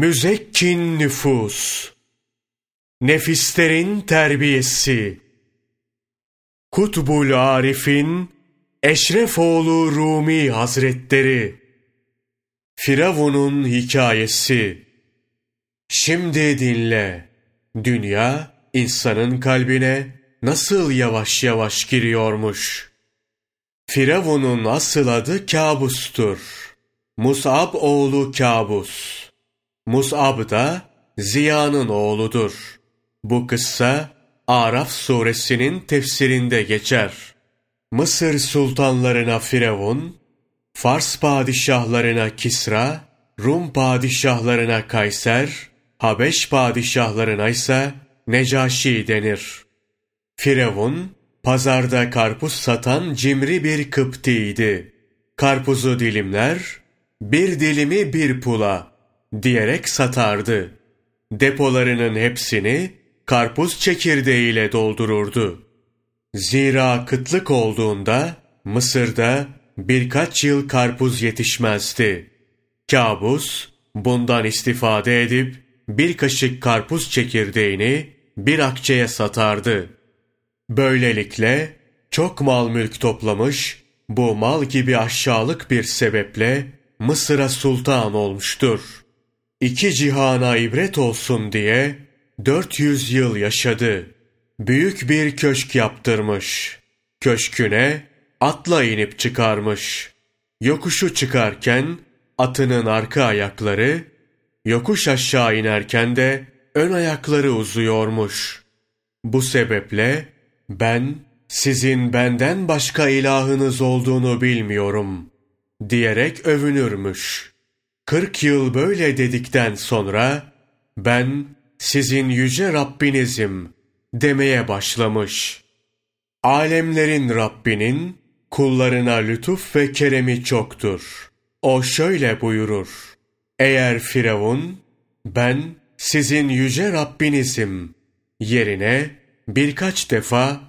müzekkin nüfus, nefislerin terbiyesi, Kutbul Arif'in Eşrefoğlu Rumi Hazretleri, Firavun'un hikayesi, Şimdi dinle, dünya insanın kalbine nasıl yavaş yavaş giriyormuş. Firavun'un asıl adı Kabus'tur. Mus'ab oğlu Kabus. Mus'ab da Ziya'nın oğludur. Bu kıssa Araf suresinin tefsirinde geçer. Mısır sultanlarına Firavun, Fars padişahlarına Kisra, Rum padişahlarına Kayser, Habeş padişahlarına ise Necaşi denir. Firavun, pazarda karpuz satan cimri bir Kıpti'ydi. Karpuzu dilimler, bir dilimi bir pula diyerek satardı. Depolarının hepsini karpuz çekirdeğiyle doldururdu. Zira kıtlık olduğunda Mısır'da birkaç yıl karpuz yetişmezdi. Kabus bundan istifade edip bir kaşık karpuz çekirdeğini bir akçeye satardı. Böylelikle çok mal mülk toplamış, bu mal gibi aşağılık bir sebeple Mısır'a sultan olmuştur. İki cihana ibret olsun diye 400 yıl yaşadı. Büyük bir köşk yaptırmış. Köşküne atla inip çıkarmış. Yokuşu çıkarken atının arka ayakları, yokuş aşağı inerken de ön ayakları uzuyormuş. Bu sebeple ben sizin benden başka ilahınız olduğunu bilmiyorum diyerek övünürmüş. Kırk yıl böyle dedikten sonra ben sizin yüce Rabbinizim demeye başlamış. Alemlerin Rabbinin kullarına lütuf ve keremi çoktur. O şöyle buyurur. Eğer Firavun, ben sizin yüce Rabbinizim yerine birkaç defa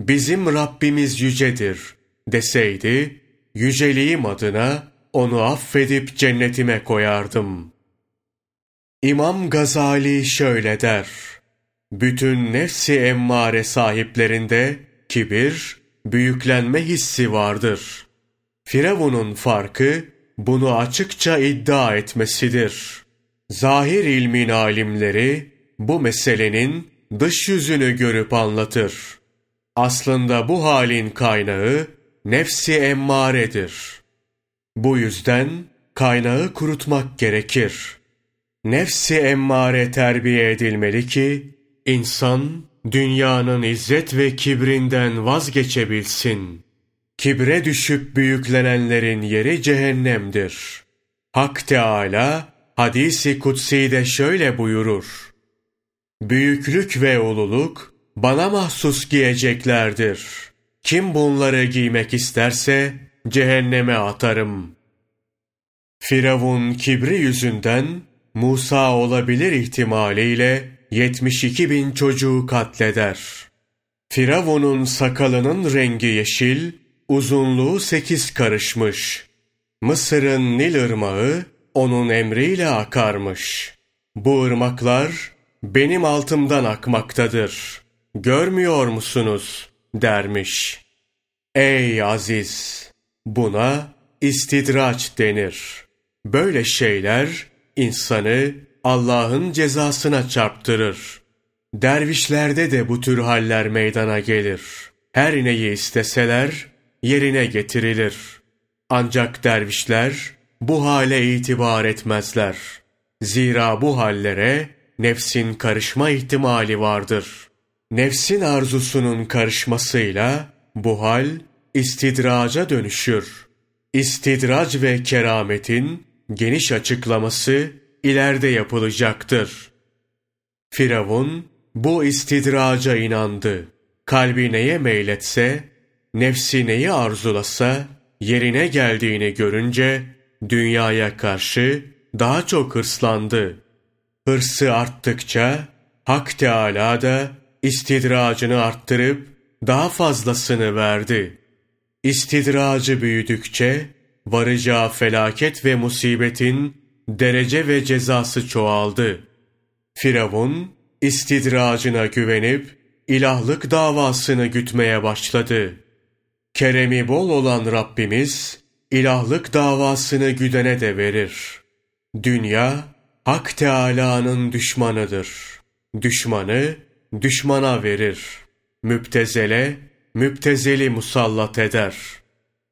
bizim Rabbimiz yücedir deseydi, yüceliğim adına onu affedip cennetime koyardım. İmam Gazali şöyle der. Bütün nefsi emmare sahiplerinde kibir, büyüklenme hissi vardır. Firavun'un farkı bunu açıkça iddia etmesidir. Zahir ilmin alimleri bu meselenin dış yüzünü görüp anlatır. Aslında bu halin kaynağı nefsi emmaredir. Bu yüzden kaynağı kurutmak gerekir. Nefsi emmare terbiye edilmeli ki, insan dünyanın izzet ve kibrinden vazgeçebilsin. Kibre düşüp büyüklenenlerin yeri cehennemdir. Hak Teâlâ, hadisi kutsi'de şöyle buyurur. Büyüklük ve ululuk bana mahsus giyeceklerdir. Kim bunları giymek isterse cehenneme atarım. Firavun kibri yüzünden Musa olabilir ihtimaliyle 72 bin çocuğu katleder. Firavun'un sakalının rengi yeşil, uzunluğu sekiz karışmış. Mısır'ın Nil ırmağı onun emriyle akarmış. Bu ırmaklar benim altımdan akmaktadır. Görmüyor musunuz? dermiş. Ey aziz! Buna istidraç denir. Böyle şeyler insanı Allah'ın cezasına çarptırır. Dervişlerde de bu tür haller meydana gelir. Her neyi isteseler yerine getirilir. Ancak dervişler bu hale itibar etmezler. Zira bu hallere nefsin karışma ihtimali vardır. Nefsin arzusunun karışmasıyla bu hal istidraca dönüşür. İstidrac ve kerametin geniş açıklaması ileride yapılacaktır. Firavun bu istidraca inandı. Kalbi neye meyletse, nefsi neyi arzulasa, yerine geldiğini görünce dünyaya karşı daha çok hırslandı. Hırsı arttıkça Hak Teâlâ da istidracını arttırıp daha fazlasını verdi. İstidracı büyüdükçe varacağı felaket ve musibetin derece ve cezası çoğaldı. Firavun, istidracına güvenip, ilahlık davasını gütmeye başladı. Keremi bol olan Rabbimiz, ilahlık davasını güdene de verir. Dünya, Hak Teâlâ'nın düşmanıdır. Düşmanı, düşmana verir. Müptezele, müptezeli musallat eder.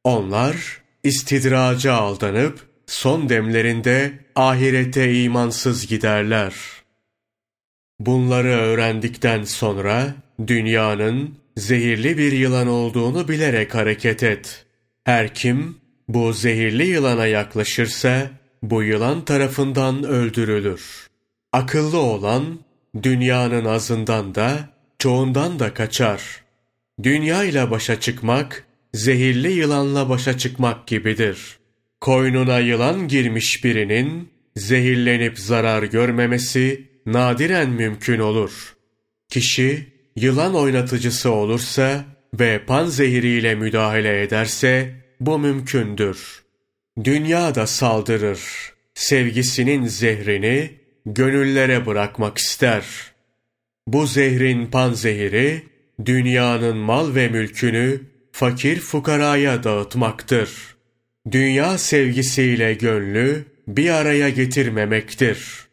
Onlar, istidraca aldanıp, son demlerinde ahirete imansız giderler. Bunları öğrendikten sonra, dünyanın zehirli bir yılan olduğunu bilerek hareket et. Her kim, bu zehirli yılana yaklaşırsa, bu yılan tarafından öldürülür. Akıllı olan, dünyanın azından da, çoğundan da kaçar. Dünya ile başa çıkmak, zehirli yılanla başa çıkmak gibidir. Koynuna yılan girmiş birinin, zehirlenip zarar görmemesi, nadiren mümkün olur. Kişi, yılan oynatıcısı olursa ve pan zehiriyle müdahale ederse, bu mümkündür. Dünya da saldırır. Sevgisinin zehrini gönüllere bırakmak ister. Bu zehrin panzehiri dünyanın mal ve mülkünü fakir fukaraya dağıtmaktır. Dünya sevgisiyle gönlü bir araya getirmemektir.